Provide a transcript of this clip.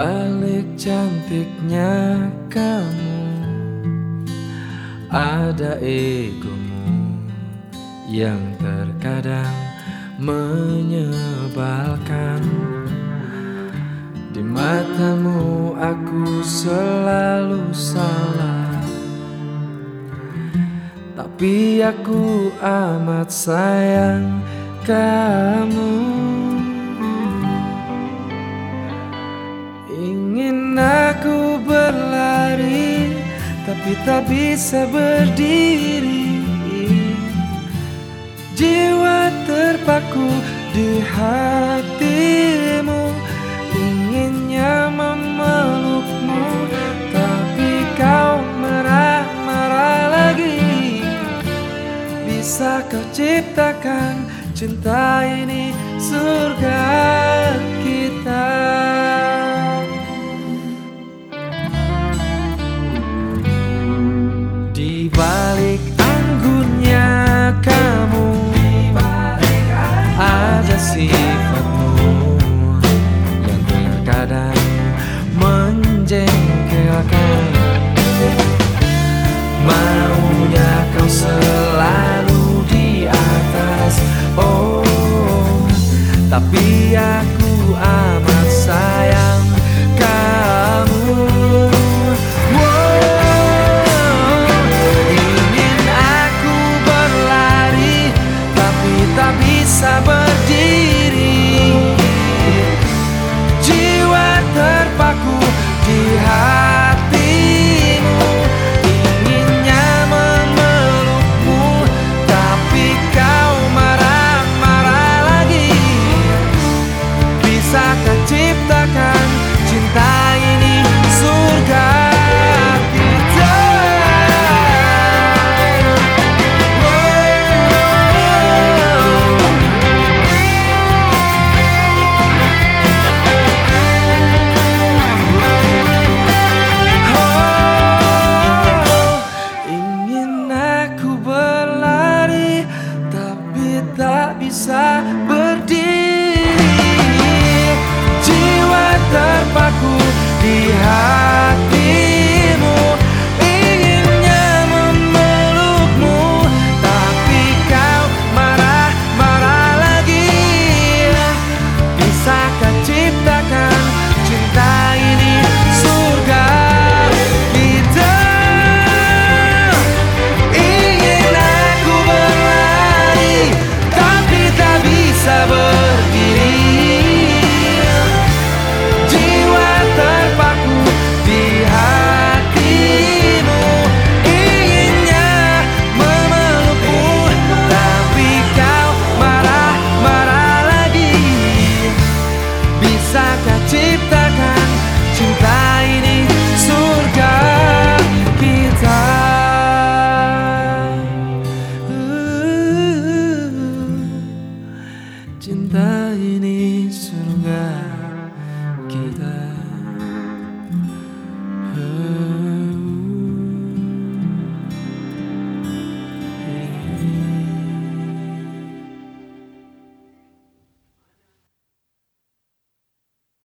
balik cantiknya kamu. Ada egomu yang terkadang menyebalkan. Di matamu aku selalu salah. Tapi aku amat sayang kamu aku berlari Tapi tak bisa berdiri. Jiwa terpaku di hatimu Inginnya memelukmu Tapi kau marah-marah lagi. Bisa kau ciptakan cinta ini surga kita Tapi aku 记得。